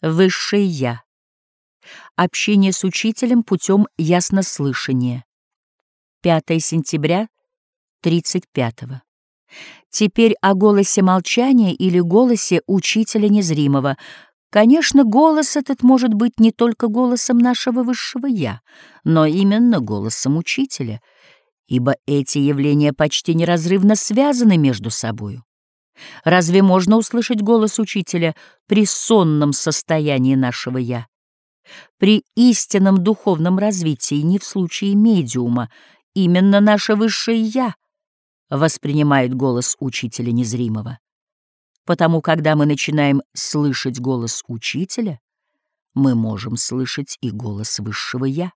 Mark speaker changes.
Speaker 1: Высшее Я. Общение с учителем путем яснослышания. 5 сентября 35 -го. Теперь о голосе молчания или голосе учителя незримого. Конечно, голос этот может быть не только голосом нашего высшего «я», но именно голосом учителя, ибо эти явления почти неразрывно связаны между собою. Разве можно услышать голос учителя при сонном состоянии нашего «я»? При истинном духовном развитии, не в случае медиума, именно наше высшее «я» воспринимает голос учителя незримого. Потому, когда мы начинаем слышать голос учителя, мы можем слышать и голос высшего «я».